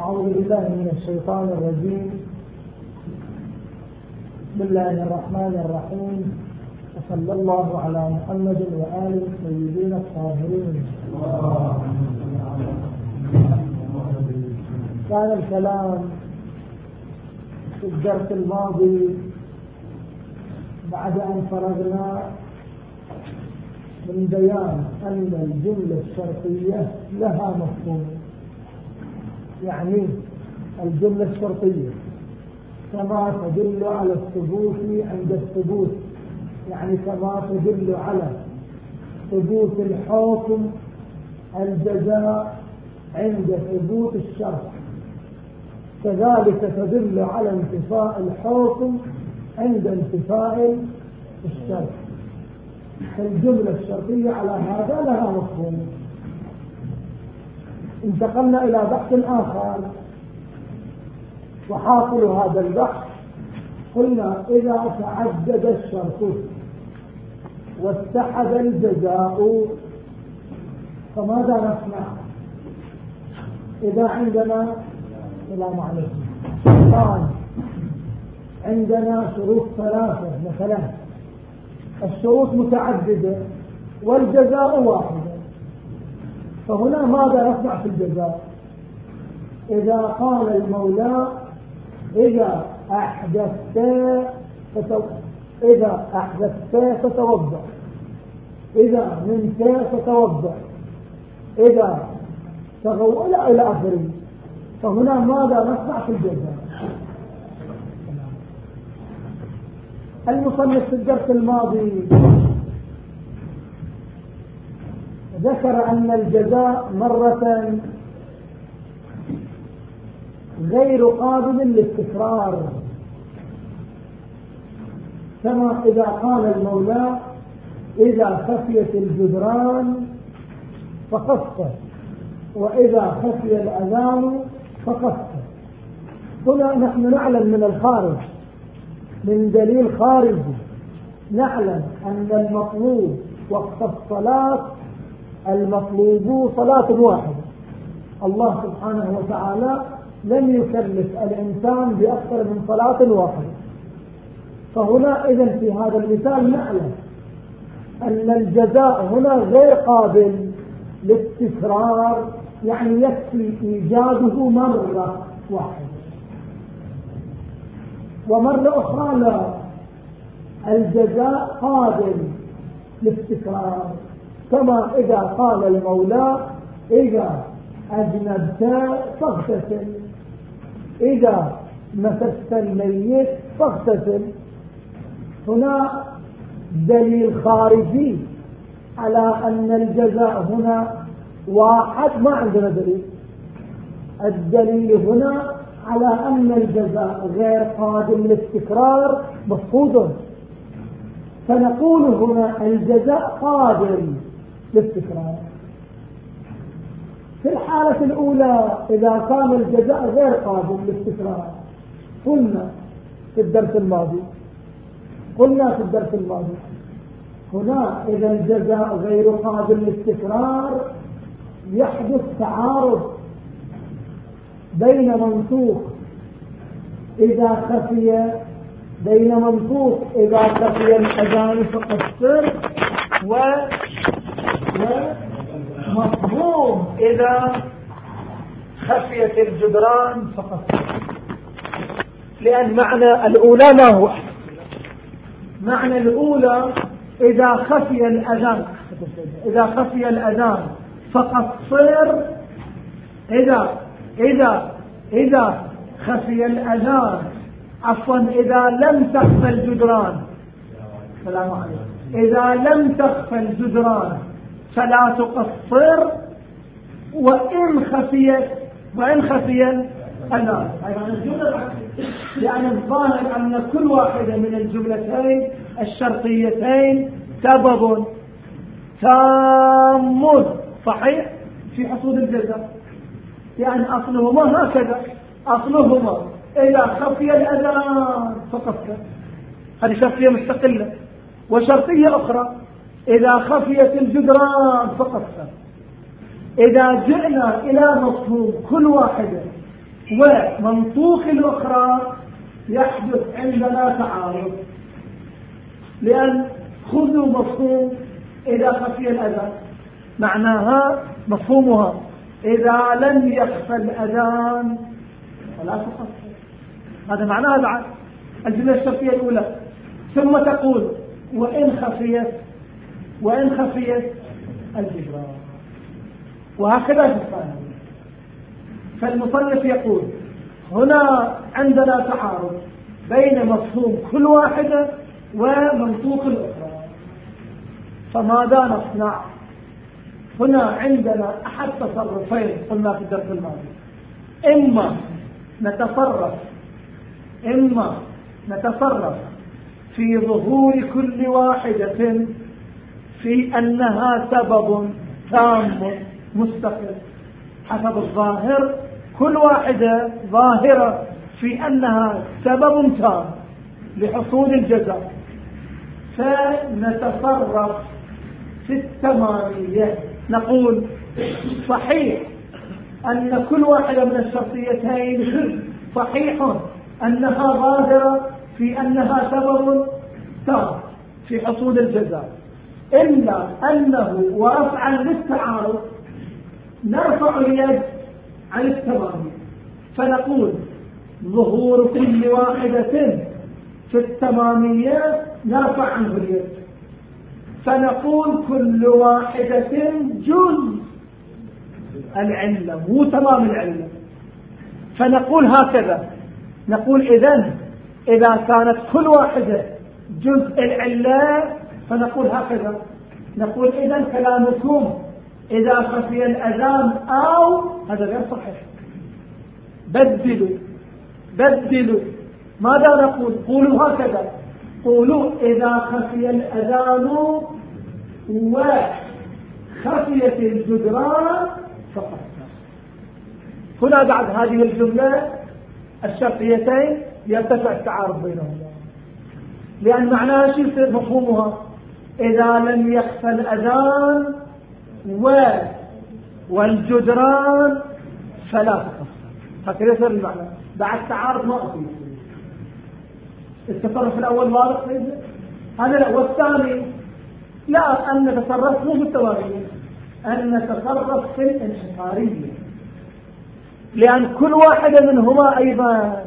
أعوذ بالله من الشيطان الرجيم. بسم الله الرحمن الرحيم. وصلى الله على محمد وآله الطيبين الطاهرين. كان الكلام في الدرس الماضي بعد أن فرغنا من بيان أن الجملة الشرطية لها مفهوم. يعني الجملة الشرطية. كما تدل على الثبوت عند الثبوت. يعني كما تدل على ثبوت الحكم الجزاء عند ثبوت الشرط. كذلك تدل على انتفاء الحكم عند انتفاء الشرط. الجملة الشرطية على هذا لها مفهوم. انتقلنا إلى بحث آخر. وحاصل هذا البحث قلنا إذا تعدد الشرط واتحد الجزاء فماذا نصنع؟ إذا عندنا السلام عليكم. الآن عندنا شروط ثلاثة مثلا الشروط متعددة والجزاء واحدة فهنا ماذا نصنع في الجزاء؟ إذا قال المولى إذا أحدثت. إذا أحدثت فتوضأ. إذا نمت فتوضأ. إذا تغول إلى آخره. فهنا ماذا نصنع في الجزاء؟ المصنف في الدرس الماضي ذكر أن الجزاء مرة غير قابل للتكرار كما إذا قال المولى إذا خفيت الجدران فقصت وإذا خفي الأذان فقصت. هنا نحن نعلم من الخارج من دليل خارجي نعلم أن المطلوب وقت الصلاة المطلوب صلاة واحدة. الله سبحانه وتعالى لم يكلف الإنسان بأكثر من صلاة واحدة. فهنا إذا في هذا المثال نعلم أن الجزاء هنا غير قابل للتكرار يعني يكفي إيجاده مرة واحدة. ومرة أخرى لا الجزاء قابل للتكرار. كما إذا قال المولى إذا أجنبت فاغتسل. إذا مسست الميت فاغتسل. هنا دليل خارجي على أن الجزاء هنا واحد ما عندنا دليل. الدليل هنا على أن الجزاء غير قادم للتكرار مفقود. فنقول هنا الجزاء قادم. للتكرار في الحالة الأولى إذا كان الجزاء غير قابل للتكرار قلنا في الدرس الماضي قلنا في الدرس الماضي هنا إذا الجزاء غير قابل للتكرار يحدث تعارض بين منطوق إذا خفي بين منطوق إذا خفي الأذان فقصر و مفهوم إذا خفيت الجدران فقط. لأن معنى الأولى ما هو معنى الأولى إذا خفي الأذان. إذا خفي الأذان فقد صر إذا إذا إذا خفي الأذان. عفوا إذا لم تخفى الجدران. السلام عليكم. إذا لم تخفى الجدران فلا تقصر وإن خفيت وإن خفي النار. يعني الظاهر أن كل واحدة من الجملتين الشرطيتين سبب تام. صحيح؟ في حصول الجزاء. يعني أصلهما هكذا. أصلهما إذا خفي الأذان فقصر هذه شرطية مستقلة وشرطية أخرى. إذا خفيت الجدران فقط. إذا جئنا إلى مفهوم كل واحدة ومنطوق الأخرى يحدث عندنا تعارض. لأن خذوا مفهوم إذا خفي الأذان معناها مفهومها إذا لم يخفى الأذان فلا تقصر هذا معناها بعد الجملة الشرطية الأولى. ثم تقول وإن خفيت وإن خفيت الجبران وهكذا في الثانية فالمصنف يقول هنا عندنا تعارض بين مفهوم كل واحدة ومنطوق الأخرى. فماذا نصنع؟ هنا عندنا أحد تصرفين قلنا في الدرس الماضي. إما نتصرف إما نتصرف في ظهور كل واحدة في أنها سبب تام مستقل. حسب الظاهر كل واحدة ظاهرة في أنها سبب تام لحصول الجزاء. فنتصرف في التمامية. نقول صحيح أن كل واحدة من الشرطيتين صحيح أنها ظاهرة في أنها سبب تام في حصول الجزاء. إلا أنه ورفعا للتعارض نرفع اليد عن التمام فنقول ظهور كل واحدة في التمامية نرفع عنه اليد. فنقول كل واحدة جزء. العلة مو تمام العلة. فنقول هكذا. نقول إذا إذا كانت كل واحدة جزء العلة فنقول هكذا. نقول إذا كلامكم إذا خفي الأذان أو هذا غير صحيح. بدلوا بدلوا. ماذا نقول؟ قولوا هكذا. قولوا إذا خفي الأذان وخفيت الجدران فقط. هنا بعد هذه الجملة الشرطيتين يرتفع التعارض بينهما. لأن معناها يصير مفهومها؟ إذا لم يخفى الأذان و والجدران فلا تخفى هكذا يصير المعنى؟ بعد تعارض ما أصير التصرف الأول واضح هذا لا. والثاني لا أن نتصرف مو بالتواريخ أن نتصرف في الانحصارية. لأن كل واحدة منهما أيضا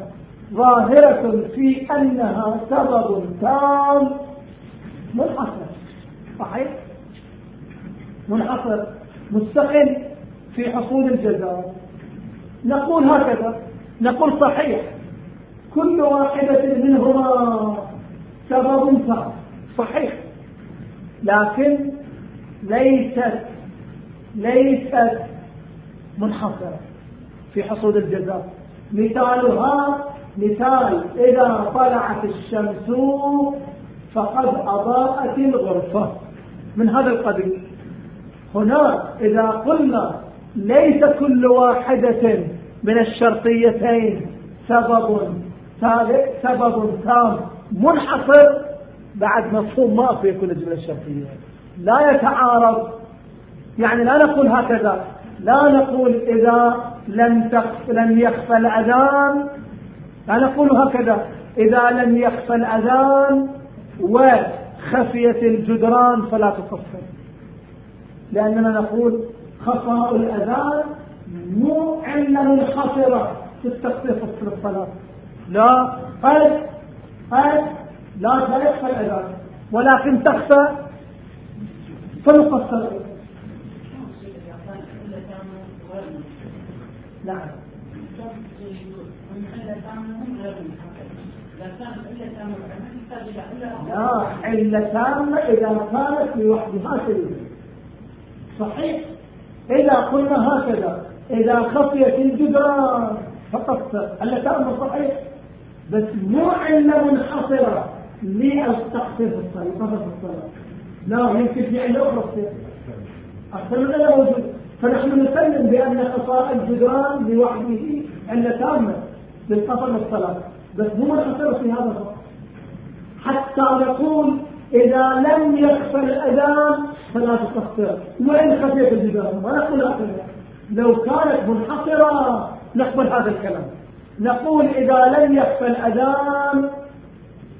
ظاهرة في أنها سبب تام منحصر صحيح؟ منحصر مستقل في حصول الجزاء. نقول هكذا. نقول صحيح. كل واحدة منهما سبب صحيح. لكن ليست ليست منحصرة في حصول الجزاء. مثالها مثال إذا طلعت الشمس فقد أضاءت الغرفة. من هذا القبيل. هنا إذا قلنا ليس كل واحدة من الشرطيتين سبب سبب تام منحصر. بعد مفهوم ما في كل الجملة الشرطية لا يتعارض. يعني لا نقول هكذا. لا نقول إذا لم تخف لم يخفى الأذان. لا نقول هكذا. إذا لم يخفى الأذان وخفيت الجدران فلا تصفر لأننا نقول خفاء الأذان مو علة منحصرة في التخفيف في الصلاة. لا قد قد لا يخفى الأذان ولكن تخفى فوق الصلاة نعم. لا علة تامة إذا كانت لوحدها سليمة صحيح؟ إذا قلنا هكذا. إذا خفيت الجدران فقط علة تامة صحيح؟ بس مو علة منحصرة. للتقصير في الصلاة؟ في الصلاة. لا يمكن في علة أخرى تصير من لا فنحن نسلم بأن خطاء الجدران لوحده علة تامة للقصر الصلاة. بس مو منحصرة في هذا الوقت. حتى نقول إذا لم يخفى الأذان فلا تقصر وإن خفيت الجدران ما نقول هكذا لو كانت منحصرة نقبل هذا الكلام. نقول إذا لم يخفى الأذان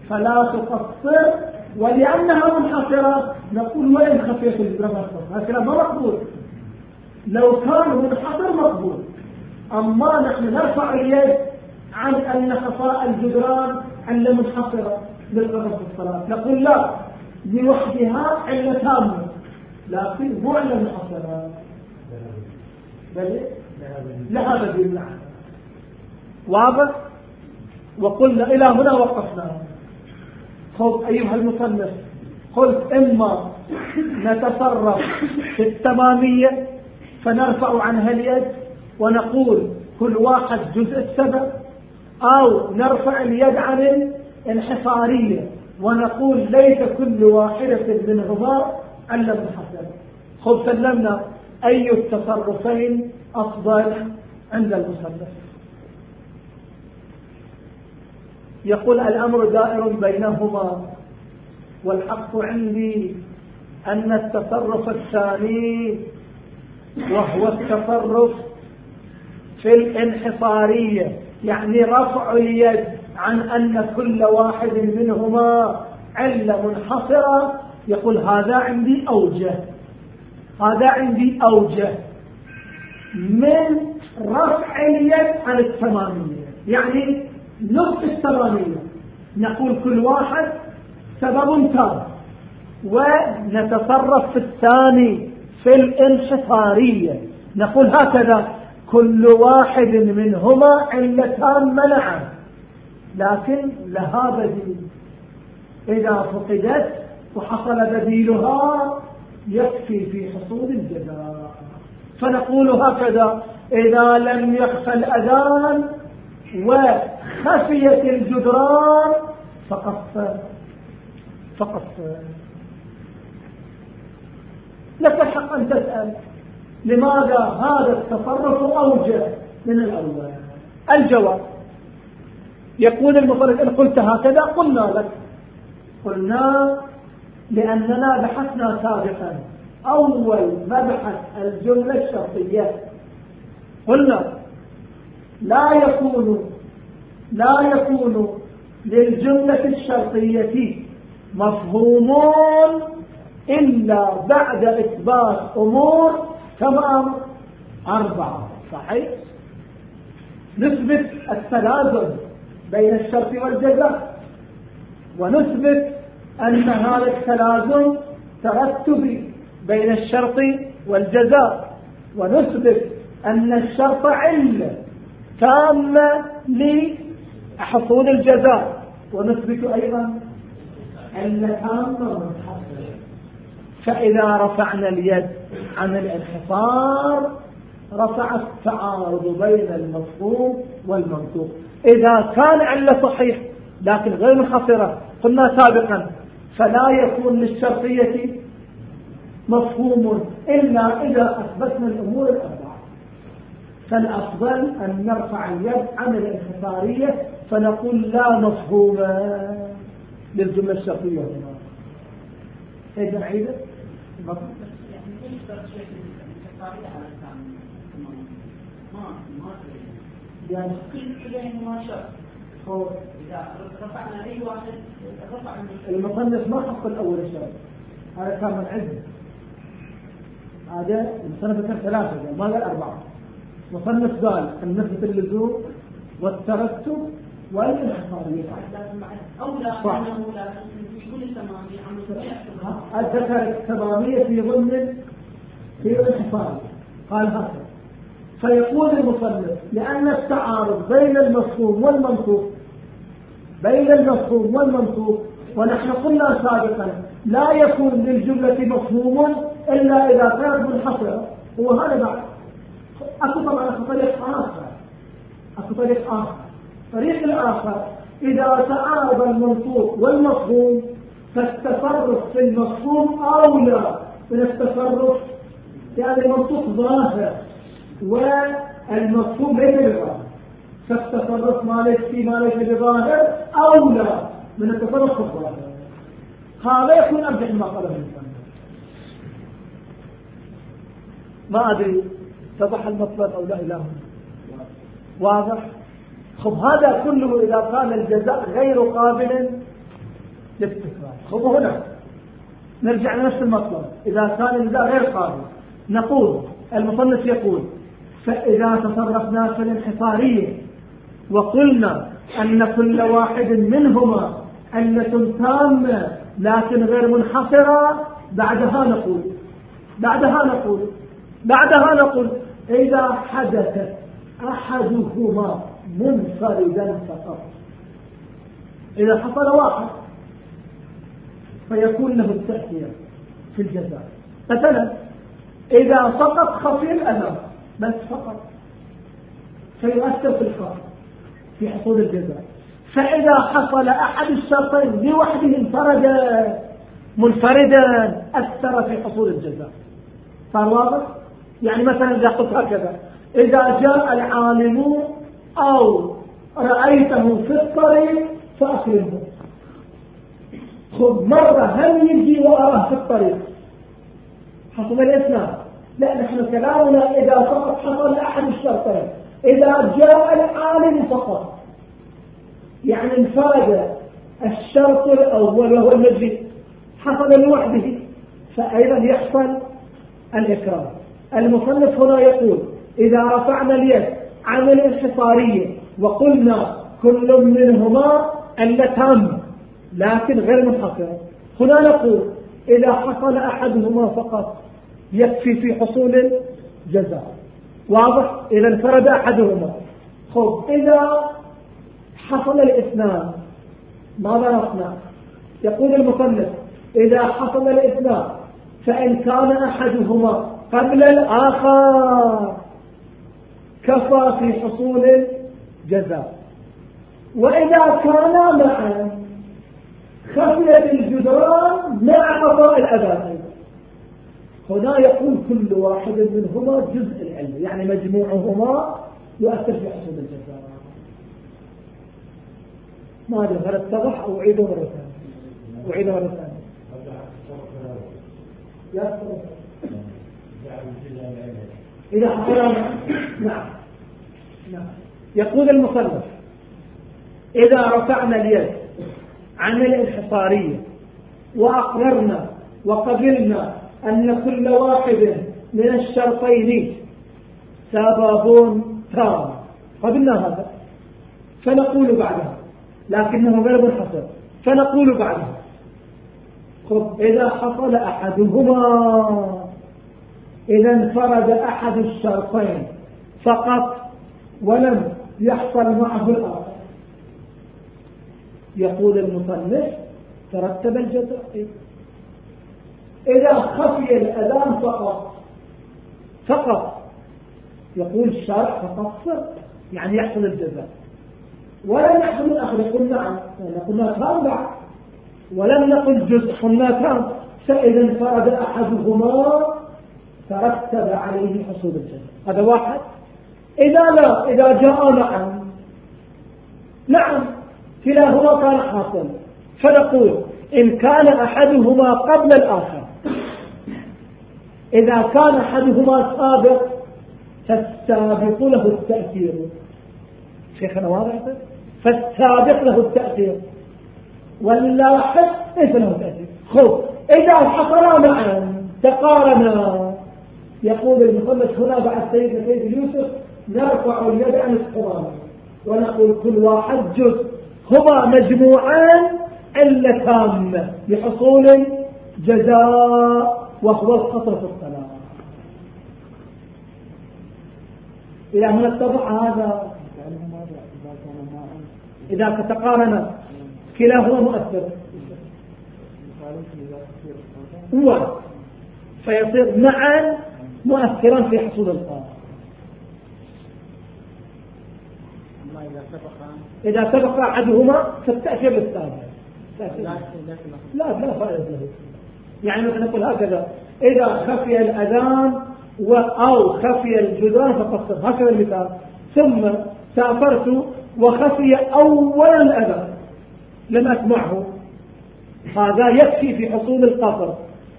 فلا تقصر ولأنها منحصرة نقول وإن خفيت الجدران هذا الكلام ما مقبول. لو كان منحصر مقبول. أما نحن نرفع اليد عن أن خفاء الجدران علة منحصرة للقصر في الصلاة. نقول لا لوحدها علة تامة لكن مو علة منحصرة بل لها بديل نعم واضح؟ وقلنا إلى هنا وقفنا. خذ أيها المصنف قلت إما نتصرف في التمامية فنرفع عنها اليد ونقول كل واحد جزء السبب أو نرفع اليد عن الانحصارية ونقول ليس كل واحدة منهما علم حسن خذ سلمنا أي التصرفين أفضل عند المصنف؟ يقول الأمر دائر بينهما والحق عندي أن التصرف الثاني وهو التصرف في الانحصارية يعني رفع اليد عن أن كل واحد منهما علة منحصرة يقول هذا عندي أوجه. هذا عندي أوجه. من رفع اليد عن الثمانية يعني نصف الثمانية نقول كل واحد سبب تام. ونتصرف في الثاني في الانحصارية. نقول هكذا. كل واحد منهما علتان منعا. لكن لها بديل. إذا فقدت وحصل بديلها يكفي في حصول الجزاء. فنقول هكذا إذا لم يخفى الأذان وخفيت الجدران فقط فقط لك الحق أن تسأل. لماذا هذا التصرف أوجه من الأول الجواب. يقول المصرف إن قلت هكذا قلنا لك. قلنا لأننا بحثنا سابقا. أول مبحث الجملة الشرطية. قلنا. لا يكون لا يكون للجملة الشرطية مفهومون إلا بعد إثبات أمور كما أربعة صحيح؟ نثبت التلازم بين الشرط والجزاء ونثبت أن هذا التلازم ترتبي بين الشرط والجزاء ونثبت أن الشرط علة تامة لحصول الجزاء ونثبت أيضا أن تامة فإذا رفعنا اليد عن الانحصار رفع التعارض بين المفهوم والمنطوق. إذا كان علة صحيح لكن غير منحصرة قلنا سابقا فلا يكون للشرطية مفهوم إلا إذا أثبتنا الأمور الأربعة. فالأفضل أن نرفع اليد عن الانحصارية فنقول لا مفهوم للجملة الشرطية. إيه عيدة؟ يعني ما شاء إذا رفعنا أي واحد رفع المصنف ما حط الأول الشرط هذا كان من هذا المصنف ذكر ثلاثة ما قال أربعة. مصنف قال نثبت اللزوم والترتب والانحصارية أولى أنه لا في كل الذكر التمامية في ضمن في الانحصار قال هكذا. فيقول المصنف لأن التعارض بين المفهوم والمنطوق بين المفهوم والمنطوق ونحن قلنا سابقا لا يكون للجملة مفهوم إلا إذا كانت منحصرة هو هذا بعد. أكو طبعا أكو طريق آخر. أكو طريق آخر. الطريق الآخر إذا تعارض المنطوق والمفهوم فالتصرف في المفهوم أولى من التصرف يعني المنطوق ظاهر والمفهوم ليس بظاهر. فالتصرف ما ليس في ما ليس بظاهر أولى من التصرف الظاهر. هذا يكون أرجح ما قاله الإنسان. ما أدري اتضح المطلب أو لا إله واضح؟ خب هذا كله إذا كان الجزاء غير قابل للتكرار. خب هنا نرجع لنفس المطلب. إذا كان الجزاء غير قابل نقول المصنف يقول فإذا تصرفنا في الانحصارية وقلنا أن كل واحد منهما علة تامة لكن غير منحصرة بعدها نقول بعدها نقول بعدها نقول إذا حدث أحدهما منفردا فقط. إذا حصل واحد فيكون له التأثير في الجزاء. مثلا إذا سقط خفي الألم بس فقط. فيؤثر في الخط في حصول الجزاء. فإذا حصل أحد الشرطين لوحده انفرد منفردا أثر في حصول الجزاء. صار واضح؟ يعني مثلا إذا قلت هكذا إذا جاء العالم أو رأيته في الطريق فأكرمه خذ مرة هل يجي وأراه في الطريق؟ حصل الإسلام. لا نحن كلامنا إذا فقط حصل أحد الشرطين إذا جاء العالم فقط. يعني انفرد الشرط الأول وهو المجيء حصل لوحده. فأيضا يحصل الإكرام. المصنف هنا يقول إذا رفعنا اليد عن الانحصارية وقلنا كل منهما اللتان لكن غير منحصرة هنا نقول إذا حصل أحدهما فقط يكفي في حصول الجزاء. واضح؟ إذا انفرد أحدهما. خب إذا حصل الإثنان ماذا نصنع؟ يقول المصنف إذا حصل الإثنان فإن كان أحدهما قبل الآخر كفى في حصول الجزاء. وإذا كانا معا خفيت الجدران مع قضاء الأذان. هنا يقول كل واحد منهما جزء العلم يعني مجموعهما يؤثر في حصول الجزاء. ما أدري هل اتضح أو أعيده مرة ثانية؟ أعيده مرة ثانية. يا إذا حصل نعم. نعم. يقول المصنف إذا رفعنا اليد عن الانحصارية وأقررنا وقبلنا أن كل واحد من الشرطين سبب تام قبلنا هذا. فنقول بعدها لكنه غير منحصر. فنقول بعدها خب إذا حصل أحدهما إذا انفرد أحد الشرطين فقط ولم يحصل معه الآخر يقول المصنف ترتب الجزاء. إذا خفي الأذان فقط. فقط. يقول الشارع فقط. يعني يحصل الجزاء. ولم يحصل الآخر. يقول نعم. قلنا كان بعد. ولم نقل جزء قلنا كان. فإذا انفرد أحدهما ترتب عليه حصول الجزاء. هذا واحد. إذا لا. إذا جاء نعم. نعم. كلاهما كان حاصل. فنقول إن كان أحدهما قبل الآخر إذا كان أحدهما سابق فالسابق له التأثير. شيخنا واضح فالسابق له التأثير. واللاحق ليس له تأثير خذ إذا حصلا معا تقارنا. يقول المصنف هنا بعد سيدنا سيد يوسف نرفع اليد عن القرآن ونقول كل واحد جزء. هما مجموعان علتان لحصول جزاء وهو القطر في الصلاة. إلى هنا اتضح هذا إذا تقارن كلاهما مؤثر. هو فيصير معا مؤثرا في حصول القاء إذا سبق أحدهما فالتأثير للثاني لا لا فائدة له يعني مثلا نقول هكذا إذا خفي الأذان أو خفي الجدران فقصر هكذا المثال. ثم سافرت وخفي أول الأذان لم أسمعه. هذا يكفي في حصول القصر.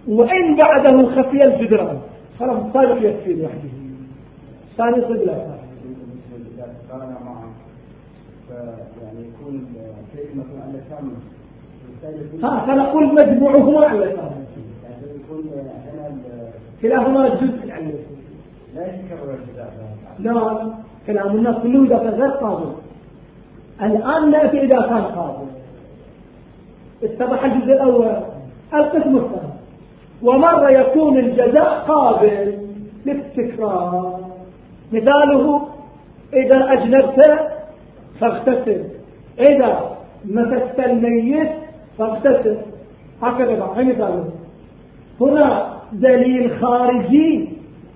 وإن بعده خفي الجدران خلاص السابق يكفي لوحده. ثاني صدق لا ها فنقول مجموعهما يكون هنا كلاهما جزء العلة لا يتكرر لا كلام الناس كله إذا كان غير قابل. الآن نأتي إذا كان قابل. اتضح الجزء الأول. القسم الثاني. ومرة يكون الجزاء قابل للتكرار. مثاله إذا أجنبت فاغتسل. إذا مسست الميت فاغتسل. هكذا بقى مثاله هنا دليل خارجي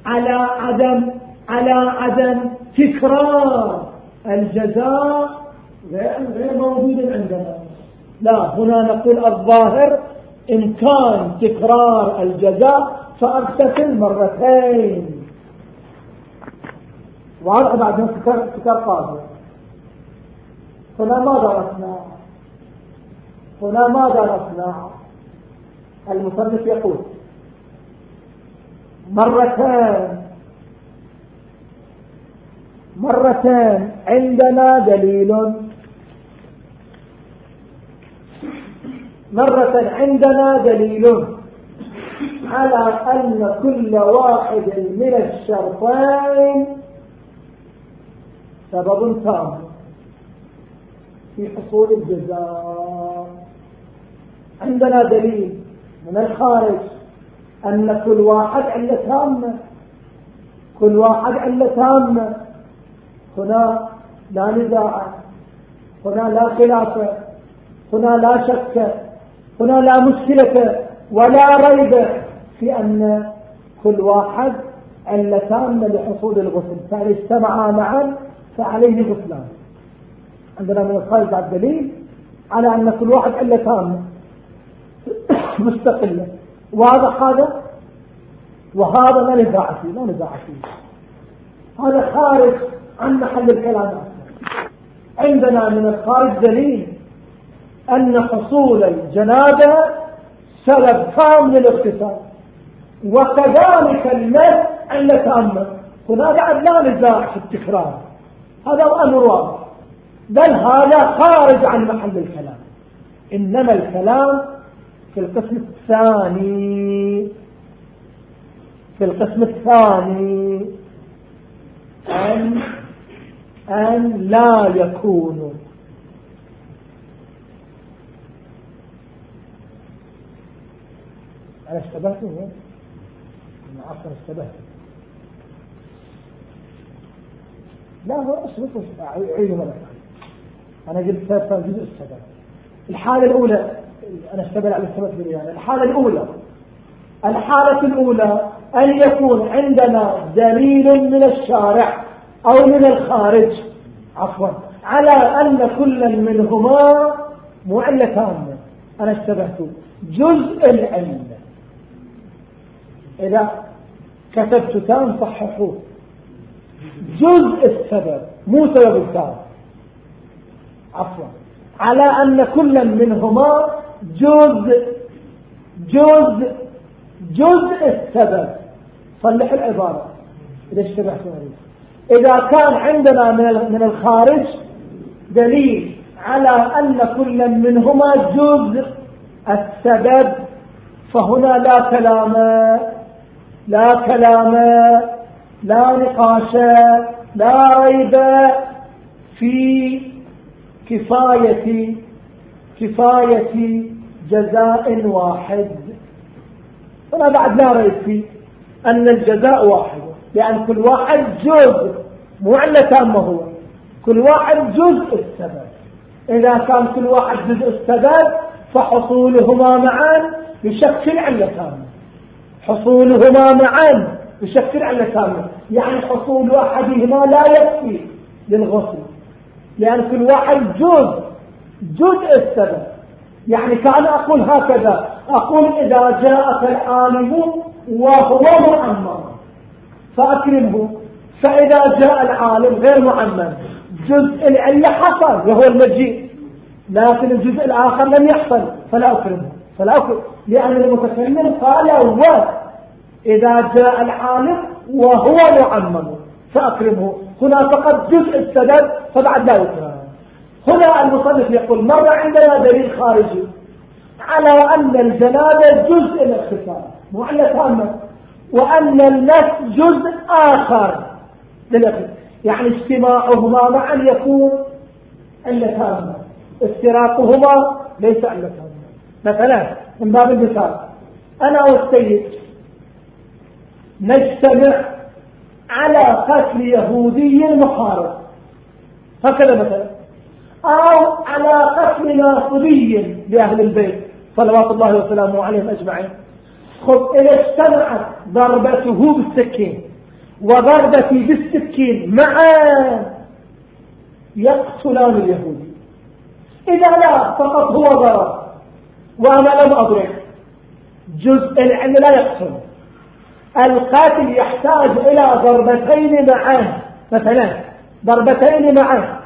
على عدم على عدم تكرار الجزاء غير موجود عندنا. لا هنا نقول الظاهر إن كان تكرار الجزاء فأغتسل مرتين. وهذا بعد تكرار تكرار قادر هنا ماذا نصنع هنا ماذا نصنع المصنف يقول مرتان. مرتان. عندنا دليل. مرة عندنا دليل على أن كل واحد من الشرطين سبب تام في حصول الجزاء. عندنا دليل من الخارج. أن كل واحد علة تامة كل واحد علة تامة هنا لا نزاع هنا لا خلاف. هنا لا شك. هنا لا مشكلة ولا ريب في أن كل واحد علتان لحصول الغسل. فإن اجتمعا معا فعليه غسلان عندنا من الخارج الدليل على أن كل واحد علتان مستقلة واضح هذا؟ وهذا لا نزاع فيه لا نزاع فيه. هذا خارج عن محل الكلام عندنا من الخارج دليل أن حصول الجنابة سبب تام للاغتسال. وكذلك المس علة تامة. هنا بعد لا نزاع في التكرار. هذا أمر واضح. بل هذا خارج عن محل الكلام. إنما الكلام في القسم الثاني. في القسم الثاني. أن أن لا يكون. أنا اشتبهت أنا عفوا اشتبهت. لا هو اصبر عيد مرة أنا قلت ثالث جزء السبب الحالة الأولى أنا اشتبه على السبب يعني الحالة الأولى الحالة الأولى أن يكون عندنا دليل من الشارع أو من الخارج. عفوا. على أن كل منهما معلتان أنا اشتبهت. جزء العلة إذا كتبت تام صححوه. جزء السبب مو سبب التام عفوا. على أن كل منهما جزء جزء جزء السبب. صلح العبارة. إذا اشتبهت إذا كان عندنا من الخارج دليل على أن كل منهما جزء السبب فهنا لا كلام لا كلام لا نقاش لا ريب في كفاية كفاية جزاء واحد. هنا بعد لا ريب في أن الجزاء واحد لأن كل واحد جزء مو علة تامة هو. كل واحد جزء السبب إذا كان كل واحد جزء السبب فحصولهما معا يشكل علة تامة حصولهما معا يشكل علة تامة يعني حصول أحدهما لا يكفي للغسل. لأن كل واحد جزء. جزء السبب. يعني كان أقول هكذا أقول إذا جاءك العالم وهو معمر فأكرمه. فإذا جاء العالم غير معمم جزء العلة حصل وهو المجيء. لكن الجزء الآخر لم يحصل فلا أكرمه. فلا أكرمه. لأن المتكلم قال أول إذا جاء العالم وهو معمم سأكرمه هنا فقط جزء السبب فبعد لا يكرم هنا المصنف يقول مر عندنا دليل خارجي على أن الجنابة جزء الاختصار مو علة تامة وأن النفس جزء آخر للأختصار يعني اجتماعهما معا يكون تامة افتراقهما ليس تامة مثلا من باب المثال أنا والسيد نجتمع على قتل يهودي محارب. هكذا مثلا. أو على قتل ناصبي لأهل البيت. صلوات الله وسلامه عليهم أجمعين. خذ إذا اجتمعت ضربته بالسكين وضربتي بالسكين معا يقتلان اليهودي إذا لا فقط هو ضرب وأنا لم أضرب. جزء العلم لا يقتل. القاتل يحتاج إلى ضربتين معا مثلا ضربتين معا.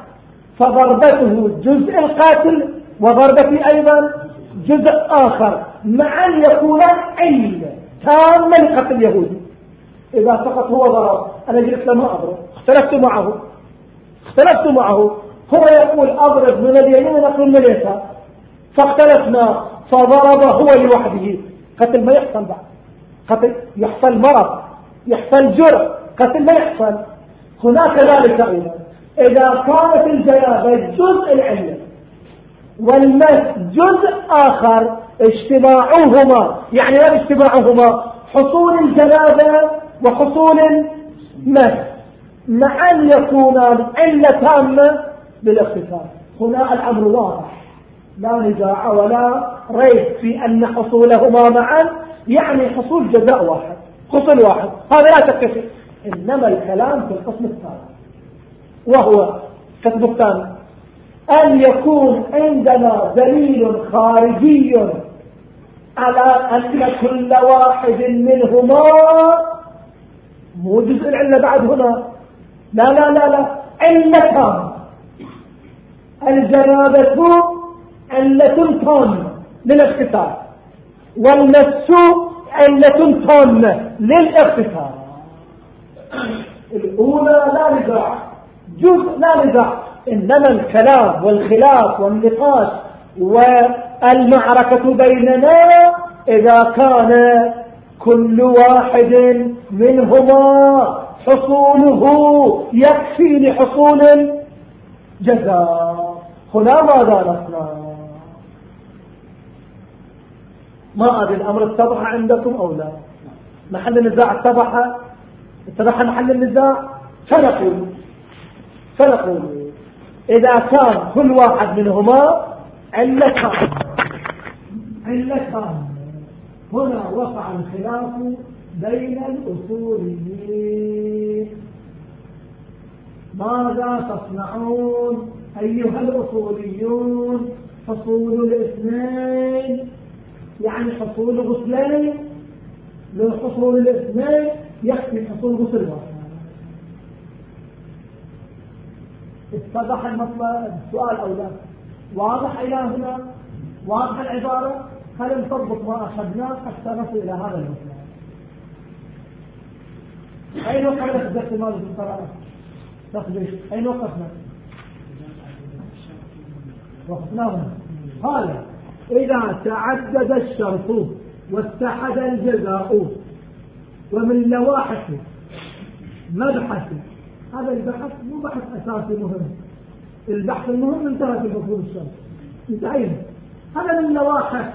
فضربته جزء القاتل وضربتي أيضا جزء آخر معا يكون علم تاما لقتل اليهودي. إذا فقط هو ضرب أنا جلست ما أضرب اختلفت معه. اختلفت معه. هو يقول أضرب من اليمين ونقول من اليسار. فاختلفنا فضرب هو لوحده. قتل ما يحصل بعد. قتل يحصل مرض يحصل جرع قتل ما يحصل. هناك ذلك أيضا. إذا كانت الجنابة جزء العلة والمس جزء آخر اجتماعهما يعني ما اجتماعهما حصول الجنابة وحصول المس معا يكونان علة تامة بالاختصار. هنا الأمر واضح. لا نزاع ولا ريب في أن حصولهما معا يعني حصول جزاء واحد حصول واحد. هذا لا تكفي إنما الكلام في القسم الثاني. وهو الثاني أن يكون عندنا دليل خارجي على أن كل واحد منهما مو جزء العلة بعد هنا. لا لا لا لا. علتان الجنابة علة تامة للاغتسال والنفس علة تامة للاغتسال الأولى لا نزاع. جزء لا نزاع. إنما الكلام والخلاف والنقاش والمعركة بيننا إذا كان كل واحد منهما حصوله يكفي لحصول الجزاء. هنا ماذا نصنع؟ ما أدري الأمر اتضح عندكم أو لا؟ محل النزاع اتضح؟ اتضح محل النزاع؟ فنقول فنقول إذا كان كل واحد منهما علتان علتان هنا وقع الخلاف بين الأصوليين ماذا تصنعون أيها الأصوليون؟ فصول الاثنين. يعني حصول غسلين. لو حصول الاثنين يكفي حصول غسل واحد. اتضح السؤال أو لا. واضح إلى هنا؟ واضح العبارة؟ خلينا نطبق ما أخذناه حتى نصل إلى هذا المطلب أين وقفنا في الدرس الماضي في القراءة؟ أين وقفنا؟ وقفنا هنا قال إذا تعدد الشرط واتحد الجزاء ومن لواحق مبحث هذا البحث مو بحث أساسي مهم. البحث المهم انتهى في مفهوم الشرط انتهينا. هذا من لواحق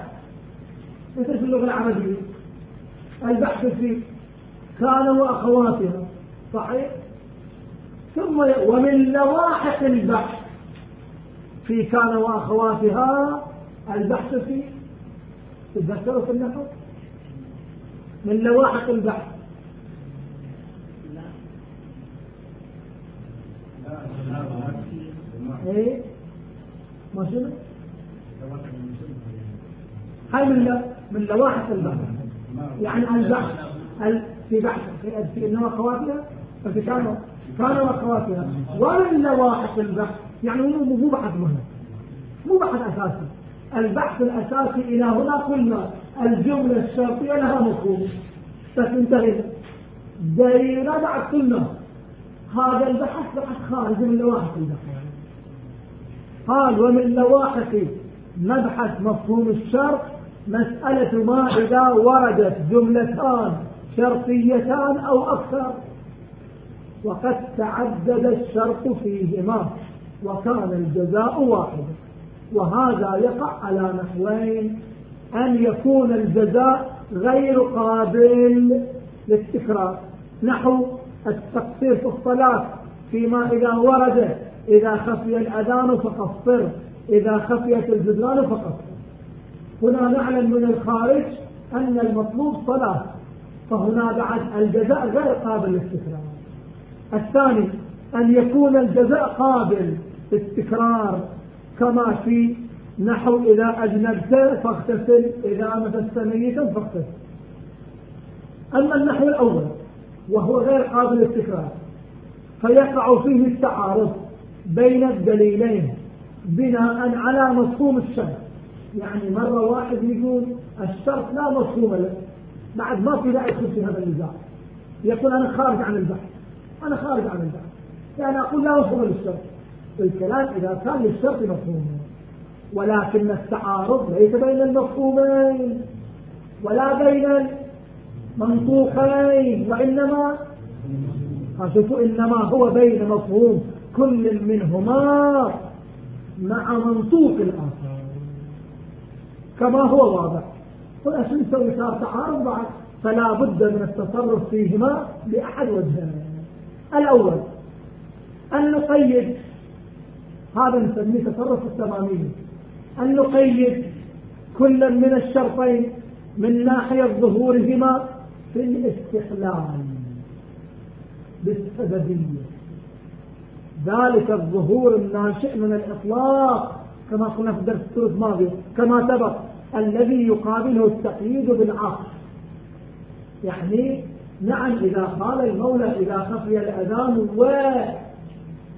مثل في اللغة العربية. البحث في كان وأخواتها. صحيح؟ ثم ومن لواحق البحث في كان وأخواتها البحث في تذكروا في النحو؟ من لواحق البحث. إيه؟ ما شنو هاي من من لواحق البحث يعني البحث في بحث في إنما خواتها في كانوا كانوا اخواتها ومن لواحق البحث يعني مو بحث مهم مو بحث أساسي. البحث الأساسي إلى هنا قلنا الجملة الشرطية لها مفهوم. انتهينا دايرة بعد قلنا هذا البحث بحث خارج من لواحق البحث قال ومن لواحق مبحث مفهوم الشرط مسألة ما إذا وردت جملتان شرطيتان أو أكثر. وقد تعدد الشرط فيهما وكان الجزاء واحدا. وهذا يقع على نحوين أن يكون الجزاء غير قابل للتكرار. نحو التقصير في الصلاة فيما إذا ورد إذا خفي الأذان فقصر إذا خفيت الجدران فقصر هنا نعلم من الخارج أن المطلوب صلاة فهنا بعد الجزاء غير قابل للتكرار الثاني أن يكون الجزاء قابل للتكرار كما في نحو إذا أجنبت فاغتسل إذا أمست ميتا فاغتسل. أما النحو الأول وهو غير قابل للتكرار فيقع فيه التعارض. بين الدليلين بناء على مفهوم الشرط. يعني مرة واحد يقول الشرط لا مفهوم له. بعد ما في داعي في هذا النزاع. يقول أنا خارج عن البحث. أنا خارج عن البحث. يعني أقول لا مفهوم للشرط. الكلام إذا كان للشرط مفهوم. ولكن التعارض ليس بين المفهومين ولا بين المنطوقين وإنما شوفوا إنما هو بين مفهوم. كل منهما مع منطوق الآخر. كما هو واضح. شو نسوي صار تعارض بعد. فلا بد من التصرف فيهما بأحد وجهين. الأول أن نقيد. هذا نسميه تصرف التمامين. أن نقيد كلا من الشرطين من ناحية ظهورهما في الاستقلال بالسببية. ذلك الظهور الناشئ من الإطلاق كما قلنا في الدرس الثلث الماضي كما سبق الذي يقابله التقييد بالعقل. يعني نعم إذا قال المولى إذا خفي الأذان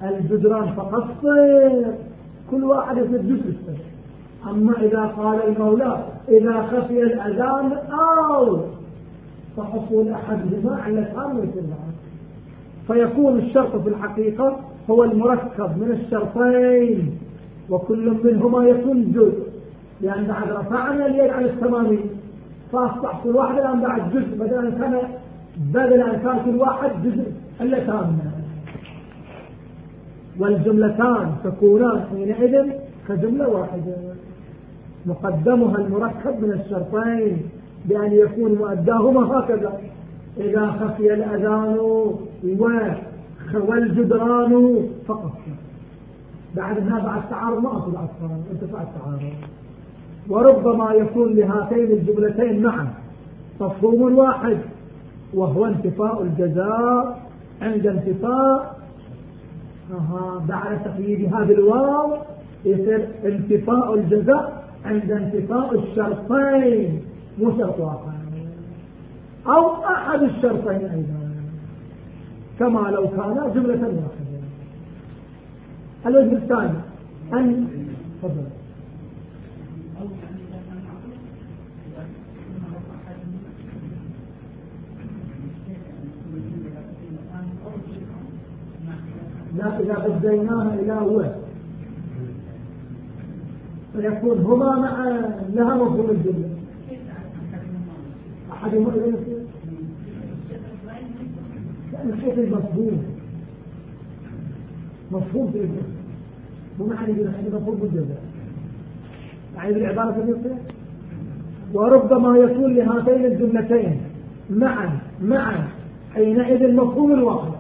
والجدران فقصر كل واحد في السبب أما إذا قال المولى إذا خفي الأذان أو فحصول أحدهما على الآن مثل فيكون الشرط في الحقيقة هو المركب من الشرطين وكل منهما يكون جزء. لأن بعد رفعنا اليد عن الثمانين فأصبح كل واحد الآن بعد جزء بدل أن كان بدل أن كان كل واحد جزء إلا تامنا والجملتان تكونان حينئذ كجملة واحدة. مقدمها المركب من الشرطين بأن يكون مؤداهما هكذا. إذا خفي الأذان والجدران فقط بعد هذا بعد التعارض ما بعد التعارض انتفع التعارض وربما يكون لهاتين الجملتين معا. مفهوم واحد وهو انتفاء الجزاء عند انتفاء آه بعد تقييد هذه الواو يصير انتفاء الجزاء عند انتفاء الشرطين مو شرط واحد أو أحد الشرطين أيضا. كما لو كان جملة واحدة. الوجه الثاني أن تفضل. لا إذا بديناها إلى هو. فيكون هما مع لها مفهوم الجملة. أحدهما إذا الشيء المفهوم مفهوم في الجملة مو معنى يقول حاجة مفهوم بالجزاء يعني بالعبارة النصية وربما يكون لهاتين الجملتين. معا معا. حينئذ مفهوم الواحد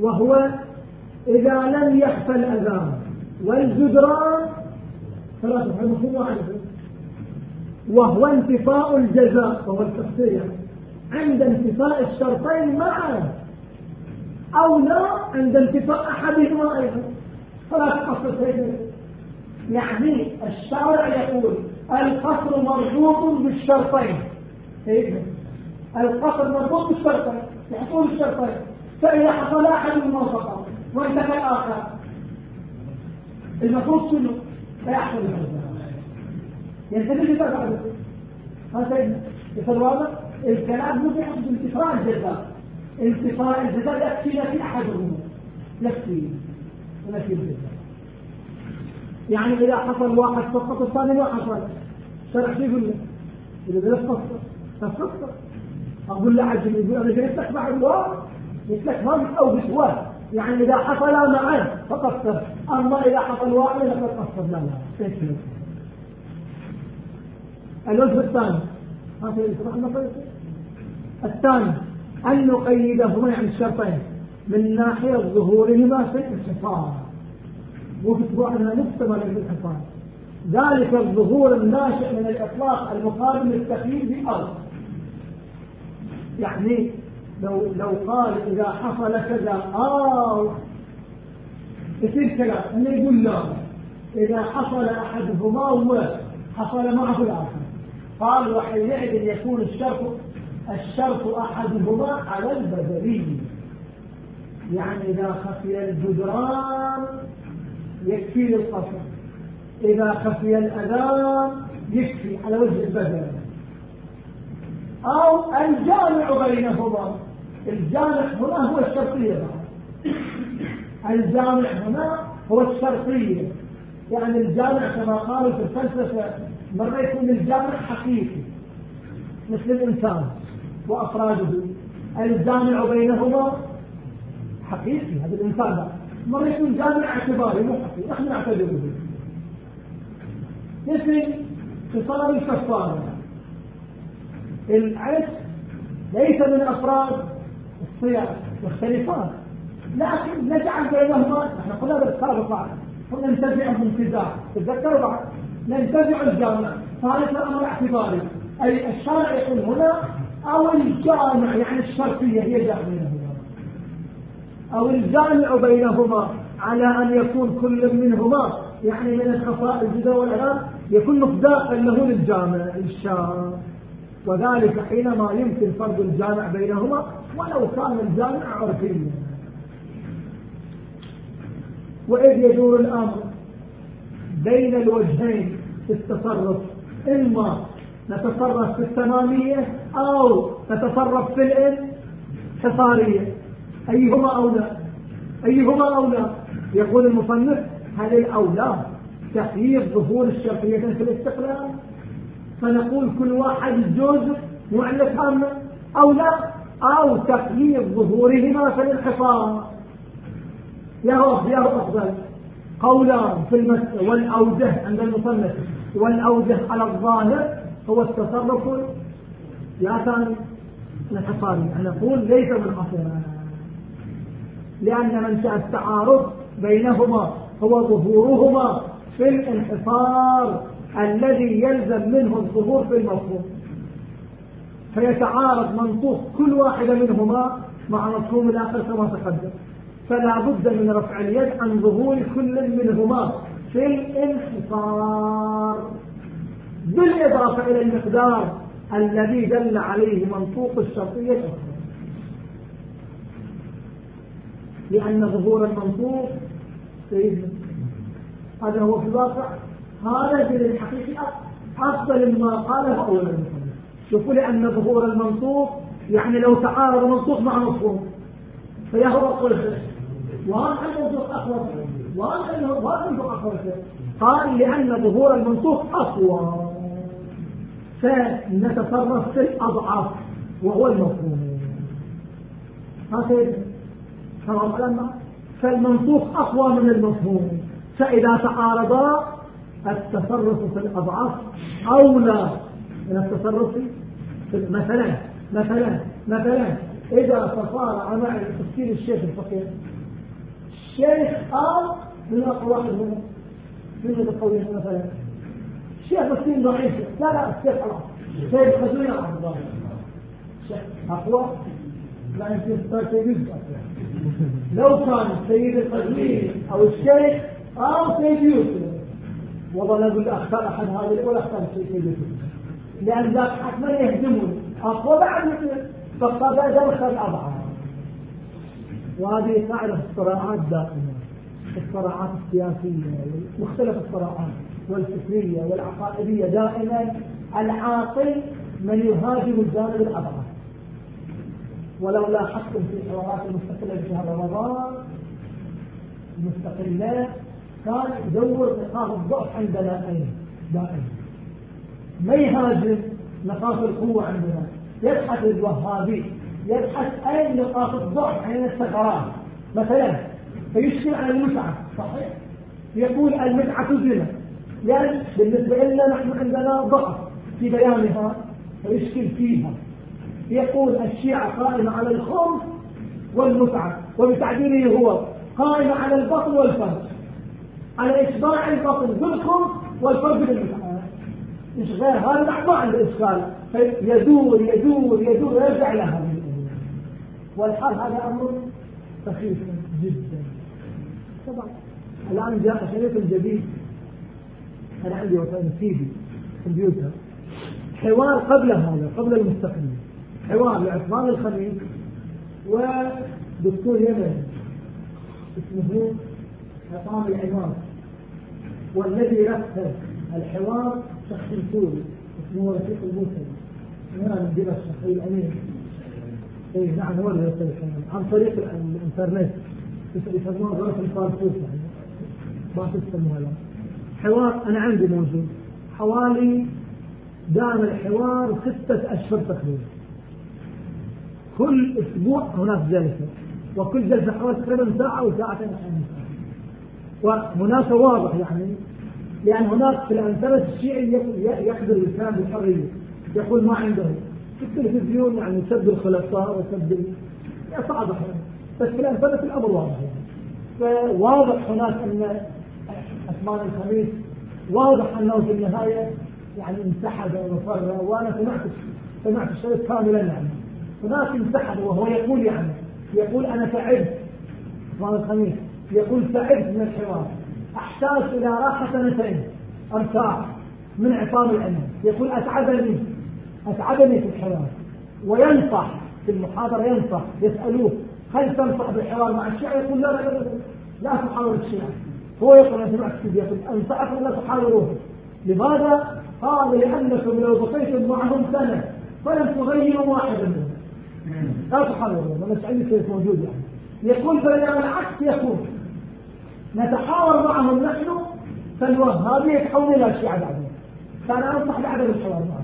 وهو إذا لم يخفى الأذان والجدران فلا تفعل مفهوم واحد. وهو انتفاء الجزاء وهو التفسير عند انتفاء الشرطين معا أو لا عند انتفاء أحدهما أيضا. فلا تقصر شيء يعني الشارع يقول القصر مربوط بالشرطين. القصر مربوط بالشرطين يحصل الشرطين. فإذا حصل أحدهما فقط وانتفى الآخر المفروض شنو؟ لا يحصل. ينتبه لذا بعد هذا يصير واضح الكلام مو بيحصل انتفاع الجزاء انتفاء الجزاء يكفي لك أحدهما يكفي يكفي الجزاء يعني إذا حصل واحد فقط الثاني ما حصل. شرح شو يقول له؟ إذا بدأت تفصل تفصل أقول له عجل يقول أنا جيت لك بعد واحد قلت لك بتأوبس واحد يعني إذا حصل معا فقصر أما إذا حصل واحد فقد قصر لا لا. الوجه الثاني. الثاني أن نقيدهما يعني الشرطين. من ناحية ظهورهما في الانحصار وفي بعضنا نقسم الانحصار ذلك الظهور الناشئ من الإطلاق المقابل للتخيير في أرض. يعني لو لو قال إذا حصل كذا آه كثير كلام أنه يقول لا. إذا حصل أحدهما وحصل معه الآخر. قال وحينئذ يكون الشرط الشرط أحدهما على البدلي يعني إذا خفي الجدران يكفي للقصر. إذا خفي الأذان يكفي على وجه البدل أو الجامع بينهما. الجامع هنا هو الشرطية الجامع هنا هو الشرطية يعني الجامع كما قالوا في الفلسفة مرة يكون الجامع حقيقي؟ مثل الإنسان وأفراده. الجامع بينهما حقيقي هذا الإنسان. مرة يكون جامع اعتباري؟ مو حقيقي. نحن نعتبره. مثل خصال الكفارة العشق ليس من أفراد الصيام مختلفان لكن نجعل بينهما نحن قلنا بالسابقة قلنا ننتزع الانتزاع تذكروا بعد ننتزع الجامع. فهذا أمر اعتباري أي الشارع يقول هنا أو الجامع يعني الشرطية هي بينهما. أو الجامع بينهما على أن يكون كل منهما يعني من الخفاء الجدا والإعلام يكون مصداقا له للجامع الشارع وذلك حينما يمكن فرض الجامع بينهما ولو كان الجامع عرفيا. وإذ يدور الأمر بين الوجهين في التصرف. إما نتصرف في التمامية أو نتصرف في الحصارية أيهما أولى؟ أيهما أولى؟ يقول المصنف هل الأولى تحيير ظهور الشرطية في الاستقلال؟ فنقول كل واحد جزء معلة تامة أو لا؟ أو تقييد ظهورهما في الانحصار. يا رب يا رب أفضل. قولان في المسألة والأوجه عند المصنف. والأوجه على الظاهر هو التصرف يا ثاني الانحصاري نقول ليس منحصرا لأن منشأ التعارض بينهما هو ظهورهما في الانحصار الذي يلزم منه الظهور في المفهوم فيتعارض منطوق كل واحدة منهما مع مفهوم الآخر كما تقدم. فلا بد من رفع اليد عن ظهور كل منهما في الانحصار. بالإضافة إلى المقدار الذي دل عليه منطوق الشرطية. لأن ظهور المنطوق سيدنا هذا هو في الواقع. هذا في الحقيقة أفضل ما قاله أول المصنف شوفوا لأن ظهور المنطوق يعني لو تعارض منطوق مع مفهوم فيهو أقول وهل المنطوق أقوى؟ وهل المنطوق أقوى. قال لأن ظهور المنطوق أقوى. فنتصرف في الأضعاف وهو المفهوم. هكذا تمام فالمنطوق أقوى من المفهوم. فإذا تعارضا التصرف في الأضعاف أولى من التصرف في مثلا مثلا مثلا. إذا تصارع مع تفسير الشيخ الفقير الشيخ قال من أقوى واحد منهم من قوله مثلا. الشيخ مسكين ضعيف. لا لا الشيخ خلاص. سيد خزوني أفضل أقوى. لا يمكن لو كان السيد القزويني أو الشيخ أو سيد يوسف. والله لا أقول أختار أحد هذا ولا أختار سيد لأن ذاك حتما يهزمون أقوى بعد مثل فقد دخل أضعاف وهذه قاعدة الصراعات دائما الصراعات السياسية مختلف الصراعات والفكرية والعقائدية دائما العاقل من يهاجم الجانب الأضعف ولو لاحظتم في الحوارات المستقلة في شهر رمضان المستقلة كان يدور نقاط الضعف عندنا أين دائما ما يهاجم نقاط القوة عندنا يبحث الوهابي. يبحث أين نقاط الضعف أين الثغرات؟ مثلا فيشكل على المتعة. صحيح. يقول المتعة زنا يعني بالنسبة لنا نحن عندنا ضعف في بيانها فيشكل فيها. يقول الشيعة قائمة على الخمس والمتعة وبتعبيره هو قائمة على البطن والفرج. على إشباع البطن بالخمس والفرج بالمتعة. غير هذا ما عنده إشكال يدور يدور يدور ويرجع إلى والحال هذا أمر سخيف جدا. طبعا الآن جاء شريط جديد. أنا عندي وسائل سيدي كمبيوتر حوار قبل هذا قبل المستقبل. حوار لعثمان الخميس ودكتور يمن. اسمه عصام العمار. والذي رتب الحوار شخص سوري اسمه رفيق الموسى. هنا من دمشق الامين اي نعم هو اللي يرسل عن طريق الإنترنت. يسموها غرف الفارسوس يعني. ما تسموها لا حوار أنا عندي موجود. حوالي دام الحوار ستة أشهر تقريبا. كل أسبوع هناك جلسة. وكل جلسة حوالي تقريبا ساعة أو ساعتين وهناك واضح يعني. لأن هناك في الأنترنت الشيعي يقدر الإنسان بالحرية. يقول ما عنده. في التلفزيون يعني سد الخلفاء وسد صعب بس في الأنترنت الأمر واضح. يعني فواضح هناك أن عثمان الخميس واضح أنه في النهاية يعني انسحب وفر وأنا سمعت سمعت الشريط كاملا يعني. هناك انسحب وهو يقول يعني يقول أنا تعبت. عثمان الخميس. يقول تعبت من الحوار. أحتاج إلى راحة سنتين. أرتاح من عصام العلم يقول أتعبني. أتعبني في الحوار. وينصح في المحاضرة ينصح يسألوه. هل تنصح بالحوار مع الشيعة يقول لا لا لا لا, تحاور الشيعة هو يقول أنا سمعت يقول أنصحكم لا تحاوروه لماذا؟ قال لأنكم لو بقيتم معهم سنة فلن تغيروا واحدا منهم. لا تحاوروا أنا عندي شيء موجود يعني. يقول بينما العكس يكون نتحاور معهم نحن فالوهابية يتحول إلى الشيعة بعدين. فأنا أنصح بعدم الحوار معهم.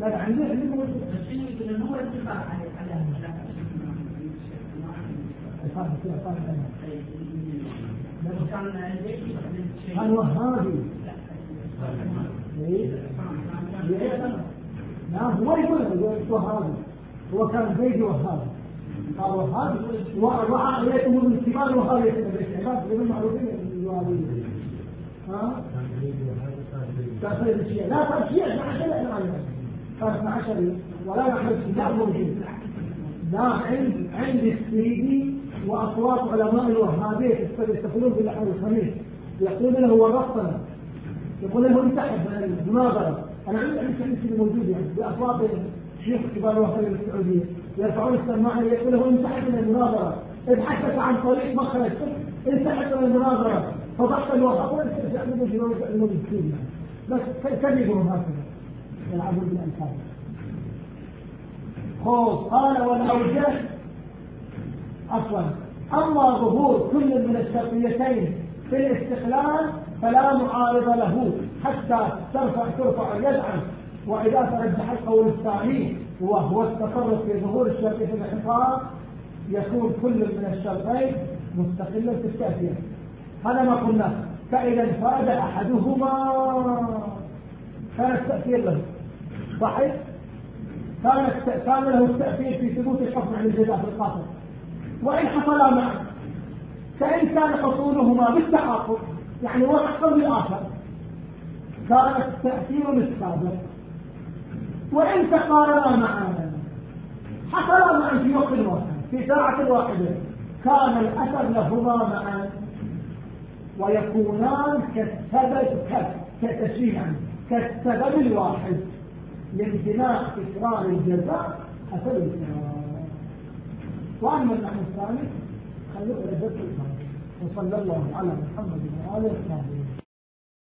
لا عندي عندي هو اتفق على على نعم هو كان زيد وهابي قال وهابي ووعى اليكم من كبار وهابية الاستعمال من المعروفين الوهابيين ها؟ تأخير الشيعة لا مع شيء لا صار 12 ولا نحن لا موجود لا عند عند السيدي واصوات علماء الوهابيه يستقبلون باللحم الخميس يقولون له ورطنا يقول له انسحب من المناظره أنا عندي عندي شيء موجود يعني باصوات شيخ كبار الوهابيه السعوديه يرفعون السماعه يقول له انسحب من المناظرة. ابحث عن طريق مخرج. انسحب من المناظرة. فضحت الوهاب الموجود يعني بس كذبوا هكذا؟ يلعبون بالامثال خوف. قال والاوجه عفوا. أما ظهور كل من الشرطيتين في الاستقلال فلا معارض له حتى ترفع ترفع عنه وإذا ترجح القول الثاني وهو التصرف في ظهور الشرطيه في الانحصار يكون كل من الشرطين مستقلا في التأثير. هذا ما قلنا. فاذا انفرد أحدهما. كان التأثير له. صحيح؟ كان كان له التأثير في ثبوت الحكم عن الجزاء في القاتل. وإن حصلا معا فإن كان حصولهما بالتعاقب يعني واحد قبل الآخر كان التأثير للسابق وإن تقارنا معا. معا في وقت واحد في ساعة واحدة كان الأثر لهما معا. ويكونان كالسبب كتشريعا. كالسبب الواحد لامتناع تكرار الجزاء أثر الإسلام وأما النحو الثاني خلوه درس الثاني وصلى الله على محمد وآله وصحبه.